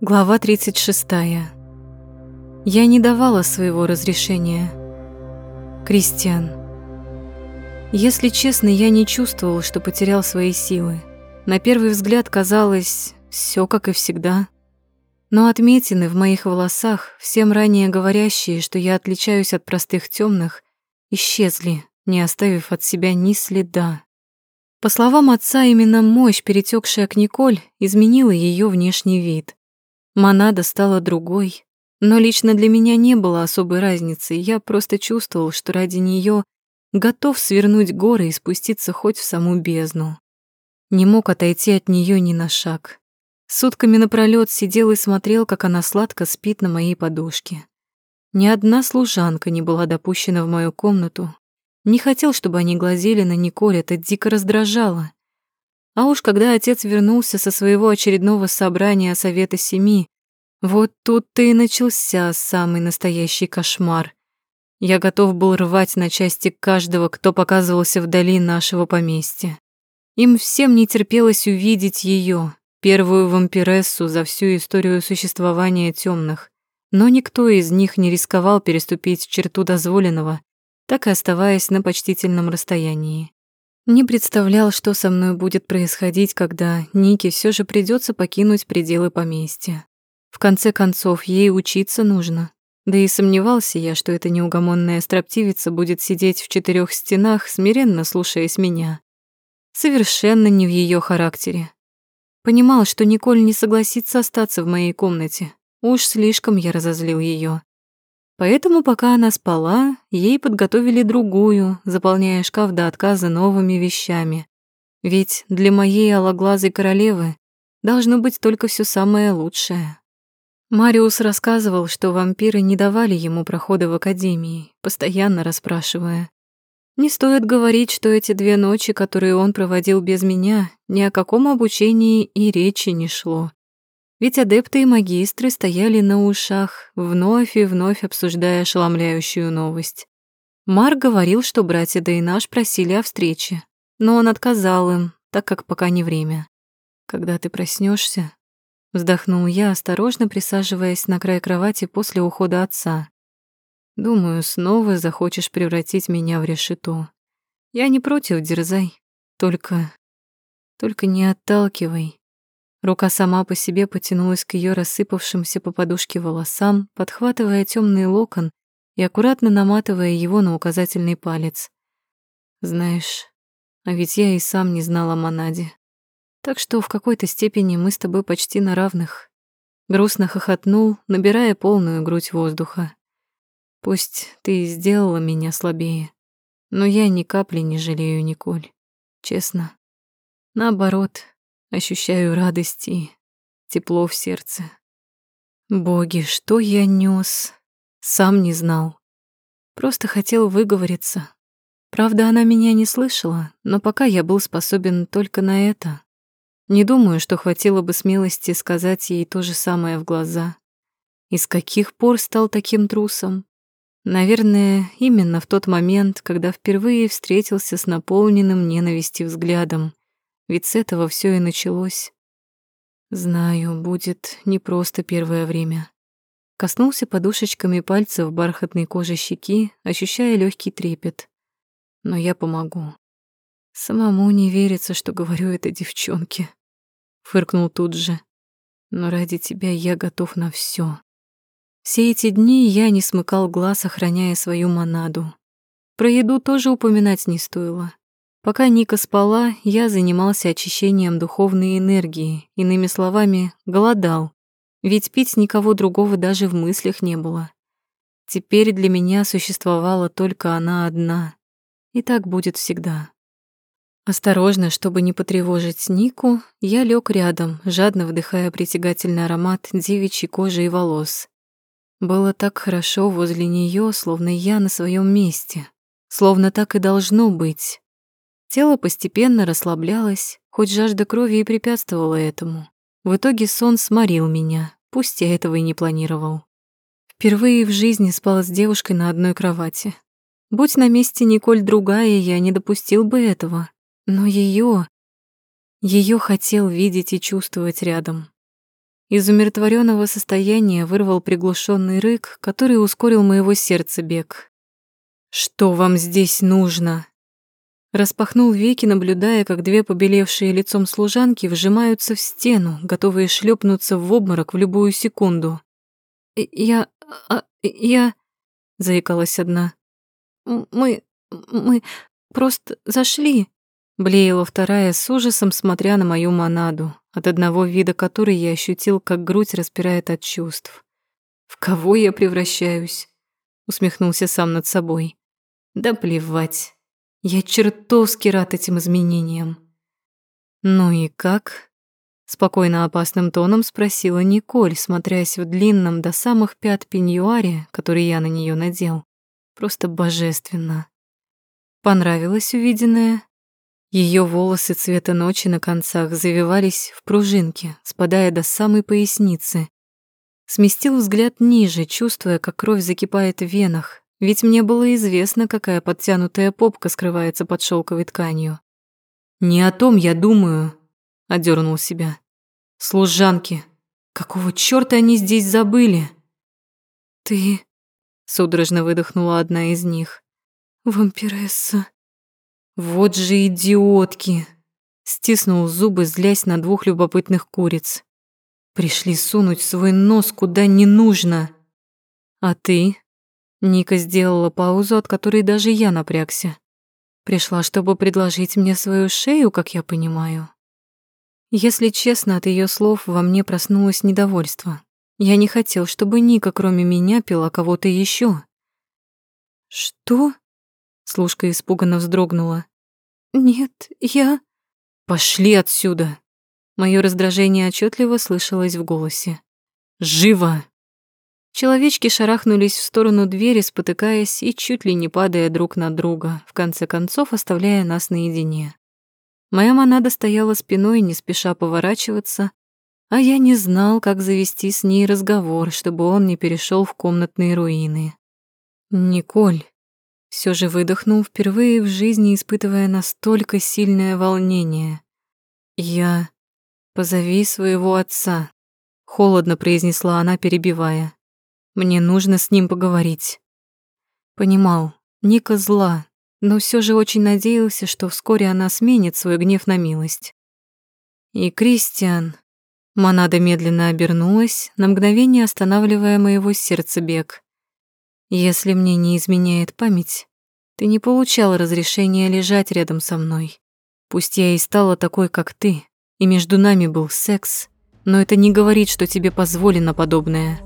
Глава 36. Я не давала своего разрешения. Кристиан. Если честно, я не чувствовал, что потерял свои силы. На первый взгляд казалось, все как и всегда. Но отметины в моих волосах, всем ранее говорящие, что я отличаюсь от простых темных, исчезли, не оставив от себя ни следа. По словам отца, именно мощь, перетекшая к Николь, изменила ее внешний вид. Монада стала другой, но лично для меня не было особой разницы, я просто чувствовал, что ради нее готов свернуть горы и спуститься хоть в саму бездну. Не мог отойти от нее ни на шаг. Сутками напролёт сидел и смотрел, как она сладко спит на моей подушке. Ни одна служанка не была допущена в мою комнату. Не хотел, чтобы они глазели на Николь, это дико раздражало. А уж когда отец вернулся со своего очередного собрания Совета Семи, вот тут-то и начался самый настоящий кошмар. Я готов был рвать на части каждого, кто показывался вдали нашего поместья. Им всем не терпелось увидеть ее, первую вампирессу за всю историю существования темных. Но никто из них не рисковал переступить черту дозволенного, так и оставаясь на почтительном расстоянии. Не представлял, что со мной будет происходить, когда Нике все же придется покинуть пределы поместья. В конце концов, ей учиться нужно. Да и сомневался я, что эта неугомонная строптивица будет сидеть в четырех стенах, смиренно слушаясь меня. Совершенно не в ее характере. Понимал, что Николь не согласится остаться в моей комнате. Уж слишком я разозлил ее. Поэтому, пока она спала, ей подготовили другую, заполняя шкаф до отказа новыми вещами. Ведь для моей алоглазой королевы должно быть только все самое лучшее. Мариус рассказывал, что вампиры не давали ему прохода в академии, постоянно расспрашивая. Не стоит говорить, что эти две ночи, которые он проводил без меня, ни о каком обучении и речи не шло. Ведь адепты и магистры стояли на ушах, вновь и вновь обсуждая ошеломляющую новость. Марк говорил, что братья Дейнаш просили о встрече, но он отказал им, так как пока не время. «Когда ты проснешься, вздохнул я, осторожно присаживаясь на край кровати после ухода отца. «Думаю, снова захочешь превратить меня в решето. Я не против, дерзай, только... только не отталкивай». Рука сама по себе потянулась к ее рассыпавшимся по подушке волосам, подхватывая темный локон и аккуратно наматывая его на указательный палец. Знаешь, а ведь я и сам не знала о Монаде. Так что в какой-то степени мы с тобой почти на равных. Грустно хохотнул, набирая полную грудь воздуха. Пусть ты сделала меня слабее, но я ни капли не жалею, Николь. Честно. Наоборот, Ощущаю радость и тепло в сердце. Боги, что я нёс? Сам не знал. Просто хотел выговориться. Правда, она меня не слышала, но пока я был способен только на это. Не думаю, что хватило бы смелости сказать ей то же самое в глаза. И с каких пор стал таким трусом? Наверное, именно в тот момент, когда впервые встретился с наполненным ненавистью взглядом. Ведь с этого все и началось. Знаю, будет не просто первое время. Коснулся подушечками пальцев бархатной кожи щеки, ощущая легкий трепет. Но я помогу. Самому не верится, что говорю это девчонке. Фыркнул тут же. Но ради тебя я готов на все. Все эти дни я не смыкал глаз, охраняя свою монаду. Про еду тоже упоминать не стоило. Пока Ника спала, я занимался очищением духовной энергии, иными словами, голодал. Ведь пить никого другого даже в мыслях не было. Теперь для меня существовала только она одна. И так будет всегда. Осторожно, чтобы не потревожить Нику, я лег рядом, жадно вдыхая притягательный аромат девичьей кожи и волос. Было так хорошо возле нее, словно я на своем месте. Словно так и должно быть. Тело постепенно расслаблялось, хоть жажда крови и препятствовала этому. В итоге сон сморил меня, пусть я этого и не планировал. Впервые в жизни спал с девушкой на одной кровати. Будь на месте Николь другая, я не допустил бы этого. Но ее, ее хотел видеть и чувствовать рядом. Из умиротворенного состояния вырвал приглушенный рык, который ускорил моего сердца бег. «Что вам здесь нужно?» Распахнул веки, наблюдая, как две побелевшие лицом служанки вжимаются в стену, готовые шлепнуться в обморок в любую секунду. «Я... А, я...» — заикалась одна. «Мы... мы просто зашли», — блеяла вторая с ужасом, смотря на мою монаду, от одного вида которой я ощутил, как грудь распирает от чувств. «В кого я превращаюсь?» — усмехнулся сам над собой. «Да плевать». Я чертовски рад этим изменениям. Ну и как? Спокойно опасным тоном спросила Николь, смотрясь в длинном до самых пят пеньюаре, который я на нее надел. Просто божественно. Понравилось увиденное? Ее волосы цвета ночи на концах завивались в пружинки, спадая до самой поясницы. Сместил взгляд ниже, чувствуя, как кровь закипает в венах, ведь мне было известно, какая подтянутая попка скрывается под шелковой тканью. «Не о том я думаю», — одернул себя. «Служанки, какого чёрта они здесь забыли?» «Ты...» — судорожно выдохнула одна из них. «Вампиресса». «Вот же идиотки!» — стиснул зубы, злясь на двух любопытных куриц. «Пришли сунуть свой нос куда не нужно. А ты?» Ника сделала паузу, от которой даже я напрягся. Пришла, чтобы предложить мне свою шею, как я понимаю. Если честно, от ее слов во мне проснулось недовольство. Я не хотел, чтобы Ника, кроме меня, пила кого-то еще. «Что?» Слушка испуганно вздрогнула. «Нет, я...» «Пошли отсюда!» Мое раздражение отчетливо слышалось в голосе. «Живо!» Человечки шарахнулись в сторону двери, спотыкаясь и чуть ли не падая друг на друга, в конце концов оставляя нас наедине. Моя монада стояла спиной, не спеша поворачиваться, а я не знал, как завести с ней разговор, чтобы он не перешел в комнатные руины. «Николь», все же выдохнул, впервые в жизни испытывая настолько сильное волнение. «Я... Позови своего отца», — холодно произнесла она, перебивая. Мне нужно с ним поговорить. Понимал, Ника зла, но все же очень надеялся, что вскоре она сменит свой гнев на милость. И Кристиан... Монада медленно обернулась, на мгновение останавливая моего сердца бег. Если мне не изменяет память, ты не получал разрешения лежать рядом со мной. Пусть я и стала такой, как ты, и между нами был секс, но это не говорит, что тебе позволено подобное.